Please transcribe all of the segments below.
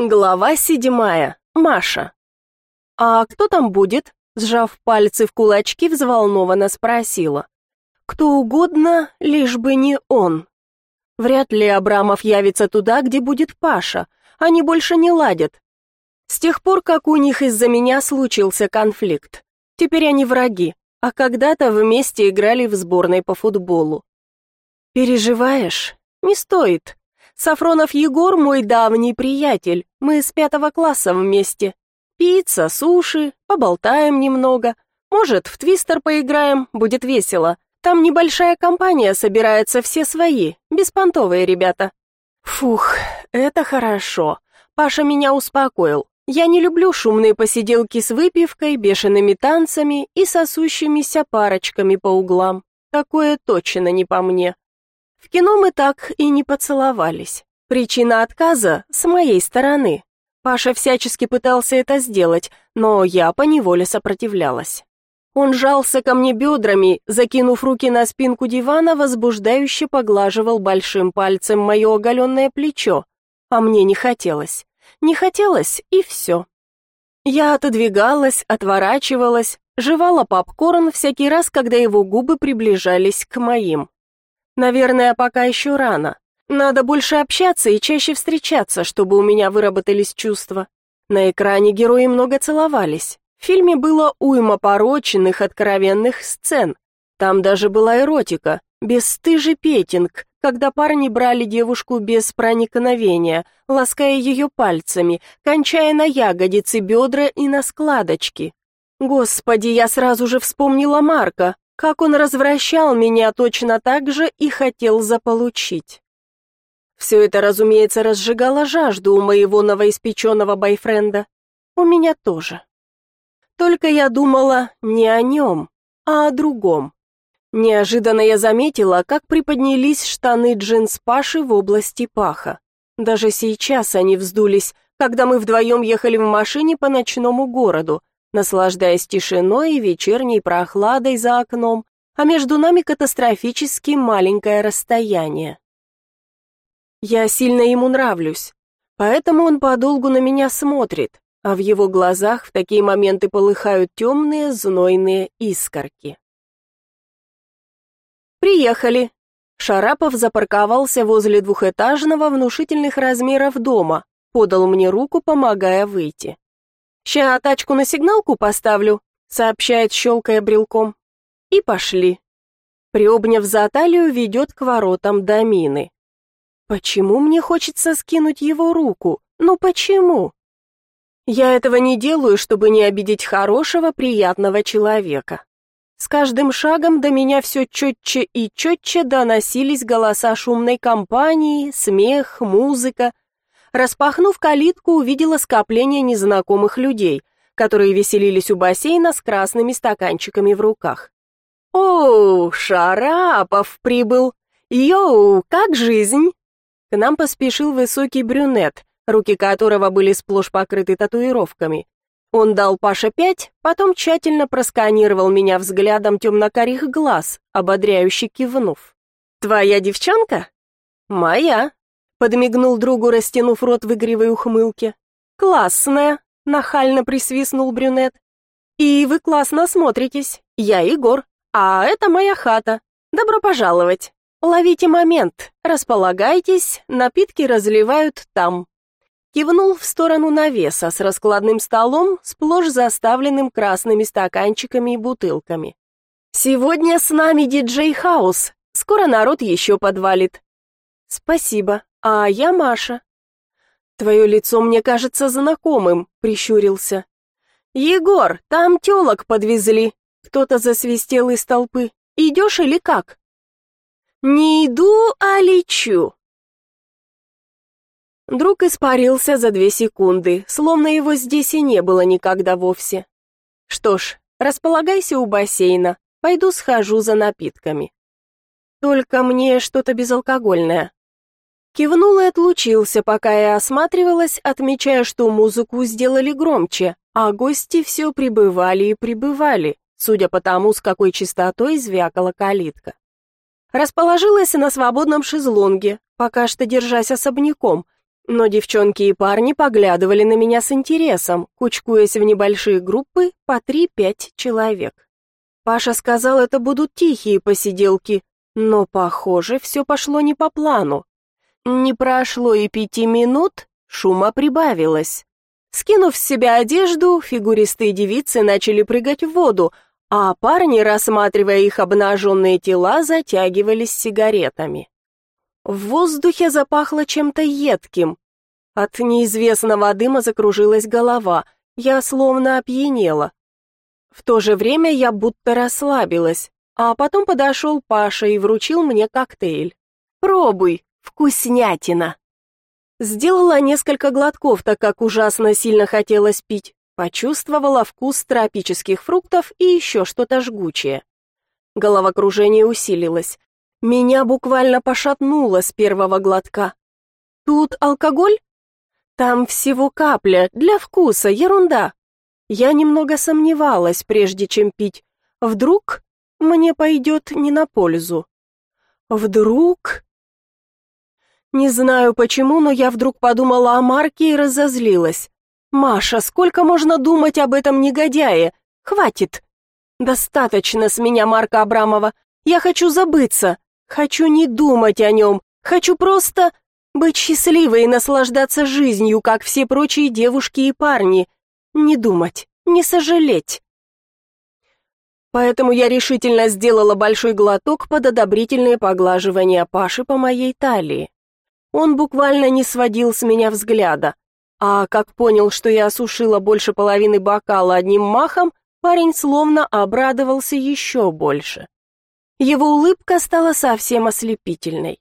Глава седьмая. Маша. «А кто там будет?» Сжав пальцы в кулачки, взволнованно спросила. «Кто угодно, лишь бы не он. Вряд ли Абрамов явится туда, где будет Паша. Они больше не ладят. С тех пор, как у них из-за меня случился конфликт. Теперь они враги, а когда-то вместе играли в сборной по футболу. Переживаешь? Не стоит. Сафронов Егор мой давний приятель, мы с пятого класса вместе. Пицца, суши, поболтаем немного. Может, в твистер поиграем, будет весело. Там небольшая компания собирается, все свои, беспонтовые ребята. Фух, это хорошо. Паша меня успокоил. Я не люблю шумные посиделки с выпивкой, бешеными танцами и сосущимися парочками по углам. Такое точно не по мне. В кино мы так и не поцеловались. Причина отказа с моей стороны. Паша всячески пытался это сделать, но я поневоле сопротивлялась. Он жался ко мне бедрами, закинув руки на спинку дивана, возбуждающе поглаживал большим пальцем мое оголенное плечо, а мне не хотелось. Не хотелось, и все. Я отодвигалась, отворачивалась, жевала попкорн всякий раз, когда его губы приближались к моим. Наверное, пока еще рано. Надо больше общаться и чаще встречаться, чтобы у меня выработались чувства. На экране герои много целовались. В фильме было уйма пороченных, откровенных сцен. Там даже была эротика, бесстыжий петинг, когда парни брали девушку без проникновения, лаская ее пальцами, кончая на ягодицы, бедра и на складочки. Господи, я сразу же вспомнила Марка, как он развращал меня точно так же и хотел заполучить. Все это, разумеется, разжигало жажду у моего новоиспеченного бойфренда. У меня тоже. Только я думала не о нем, а о другом. Неожиданно я заметила, как приподнялись штаны джинс Паши в области паха. Даже сейчас они вздулись, когда мы вдвоем ехали в машине по ночному городу, наслаждаясь тишиной и вечерней прохладой за окном, а между нами катастрофически маленькое расстояние. Я сильно ему нравлюсь, поэтому он подолгу на меня смотрит, а в его глазах в такие моменты полыхают темные знойные искорки. «Приехали!» Шарапов запарковался возле двухэтажного внушительных размеров дома, подал мне руку, помогая выйти. «Ща тачку на сигналку поставлю», — сообщает, щелкая брелком. И пошли. Приобняв за талию, ведет к воротам домины. Почему мне хочется скинуть его руку? Ну почему? Я этого не делаю, чтобы не обидеть хорошего, приятного человека. С каждым шагом до меня все четче и четче доносились голоса шумной компании, смех, музыка, Распахнув калитку, увидела скопление незнакомых людей, которые веселились у бассейна с красными стаканчиками в руках. «О, Шарапов прибыл! Йоу, как жизнь?» К нам поспешил высокий брюнет, руки которого были сплошь покрыты татуировками. Он дал Паше пять, потом тщательно просканировал меня взглядом темно-карих глаз, ободряюще кивнув. «Твоя девчонка?» «Моя», Подмигнул другу, растянув рот в игривой ухмылке. «Классная!» — нахально присвистнул брюнет. «И вы классно смотритесь. Я Егор, а это моя хата. Добро пожаловать. Ловите момент, располагайтесь, напитки разливают там». Кивнул в сторону навеса с раскладным столом, сплошь заставленным красными стаканчиками и бутылками. «Сегодня с нами диджей Хаус. Скоро народ еще подвалит». «Спасибо», «А я Маша». «Твое лицо мне кажется знакомым», — прищурился. «Егор, там телок подвезли». Кто-то засвистел из толпы. «Идешь или как?» «Не иду, а лечу». Друг испарился за две секунды, словно его здесь и не было никогда вовсе. Что ж, располагайся у бассейна, пойду схожу за напитками. Только мне что-то безалкогольное. Кивнул и отлучился, пока я осматривалась, отмечая, что музыку сделали громче, а гости все прибывали и прибывали, судя по тому, с какой частотой звякала калитка. Расположилась на свободном шезлонге, пока что держась особняком, Но девчонки и парни поглядывали на меня с интересом, кучкуясь в небольшие группы по три-пять человек. Паша сказал, это будут тихие посиделки, но, похоже, все пошло не по плану. Не прошло и пяти минут, шума прибавилось. Скинув с себя одежду, фигуристые девицы начали прыгать в воду, а парни, рассматривая их обнаженные тела, затягивались сигаретами. В воздухе запахло чем-то едким. От неизвестного дыма закружилась голова, я словно опьянела. В то же время я будто расслабилась, а потом подошел Паша и вручил мне коктейль. «Пробуй, вкуснятина!» Сделала несколько глотков, так как ужасно сильно хотелось пить. Почувствовала вкус тропических фруктов и еще что-то жгучее. Головокружение усилилось. Меня буквально пошатнуло с первого глотка. Тут алкоголь? Там всего капля, для вкуса, ерунда. Я немного сомневалась, прежде чем пить. Вдруг мне пойдет не на пользу. Вдруг... Не знаю почему, но я вдруг подумала о Марке и разозлилась. «Маша, сколько можно думать об этом негодяе? Хватит! Достаточно с меня Марка Абрамова. Я хочу забыться, хочу не думать о нем, хочу просто быть счастливой и наслаждаться жизнью, как все прочие девушки и парни. Не думать, не сожалеть». Поэтому я решительно сделала большой глоток под одобрительные поглаживания Паши по моей талии. Он буквально не сводил с меня взгляда. А как понял, что я осушила больше половины бокала одним махом, парень словно обрадовался еще больше. Его улыбка стала совсем ослепительной.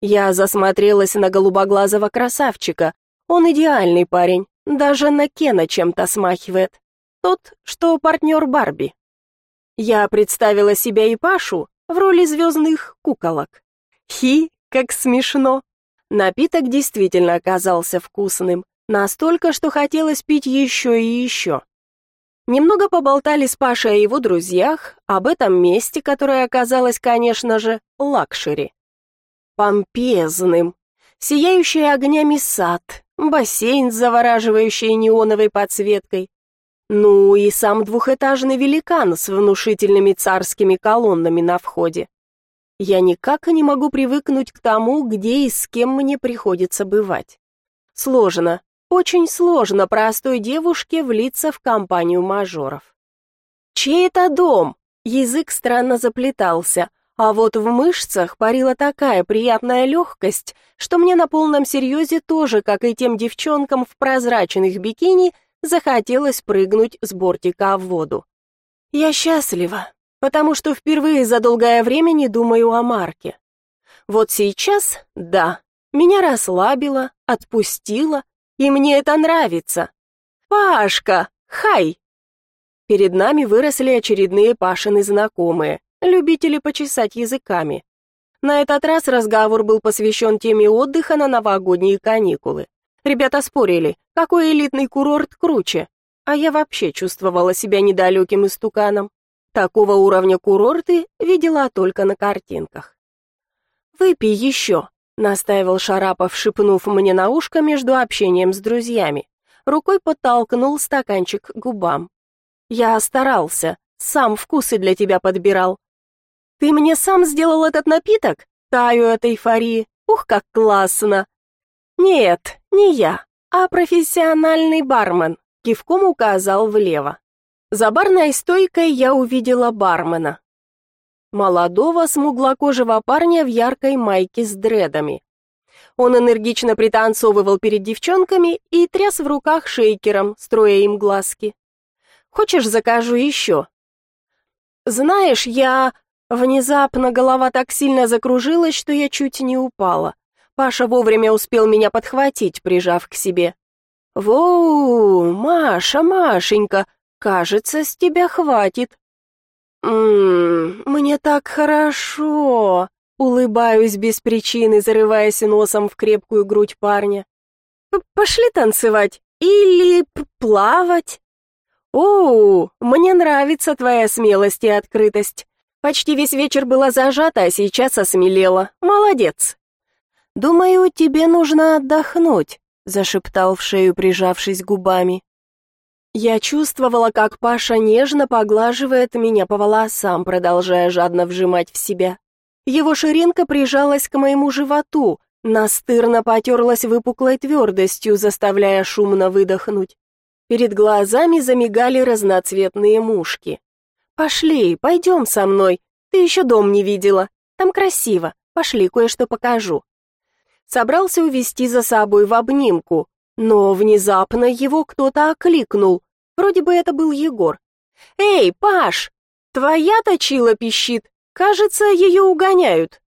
Я засмотрелась на голубоглазого красавчика. Он идеальный парень, даже на Кена чем-то смахивает. Тот, что партнер Барби. Я представила себя и Пашу в роли звездных куколок. Хи, как смешно. Напиток действительно оказался вкусным, настолько, что хотелось пить еще и еще. Немного поболтали с Пашей о его друзьях, об этом месте, которое оказалось, конечно же, лакшери. Помпезным, сияющий огнями сад, бассейн, завораживающий неоновой подсветкой. Ну и сам двухэтажный великан с внушительными царскими колоннами на входе. Я никак не могу привыкнуть к тому, где и с кем мне приходится бывать. Сложно, очень сложно простой девушке влиться в компанию мажоров. Чей это дом? Язык странно заплетался, а вот в мышцах парила такая приятная легкость, что мне на полном серьезе тоже, как и тем девчонкам в прозрачных бикини, захотелось прыгнуть с бортика в воду. Я счастлива, потому что впервые за долгое время не думаю о Марке. Вот сейчас, да, меня расслабило, отпустило, и мне это нравится. Пашка, хай! Перед нами выросли очередные Пашины знакомые, любители почесать языками. На этот раз разговор был посвящен теме отдыха на новогодние каникулы. Ребята спорили, какой элитный курорт круче, а я вообще чувствовала себя недалеким истуканом. Такого уровня курорты видела только на картинках. «Выпей еще», — настаивал Шарапов, шепнув мне на ушко между общением с друзьями. Рукой подтолкнул стаканчик к губам. «Я старался, сам вкусы для тебя подбирал». «Ты мне сам сделал этот напиток?» Таю от эйфории. «Ух, как классно!» «Нет, не я, а профессиональный бармен», — кивком указал влево. За барной стойкой я увидела бармена. Молодого смуглокожего парня в яркой майке с дредами. Он энергично пританцовывал перед девчонками и тряс в руках шейкером, строя им глазки. «Хочешь, закажу еще?» «Знаешь, я...» Внезапно голова так сильно закружилась, что я чуть не упала. Паша вовремя успел меня подхватить, прижав к себе. «Воу, Маша, Машенька, Кажется, с тебя хватит. Ммм, мне так хорошо. Улыбаюсь без причины, зарываясь носом в крепкую грудь парня. Пошли танцевать или плавать. Оу, мне нравится твоя смелость и открытость. Почти весь вечер была зажата, а сейчас осмелела. Молодец. «Думаю, тебе нужно отдохнуть», — зашептал в шею, прижавшись губами. Я чувствовала, как Паша нежно поглаживает меня по волосам, продолжая жадно вжимать в себя. Его ширинка прижалась к моему животу, настырно потерлась выпуклой твердостью, заставляя шумно выдохнуть. Перед глазами замигали разноцветные мушки. «Пошли, пойдем со мной. Ты еще дом не видела. Там красиво. Пошли, кое-что покажу». Собрался увести за собой в обнимку, но внезапно его кто-то окликнул. Вроде бы это был Егор. «Эй, Паш! Твоя точила пищит. Кажется, ее угоняют».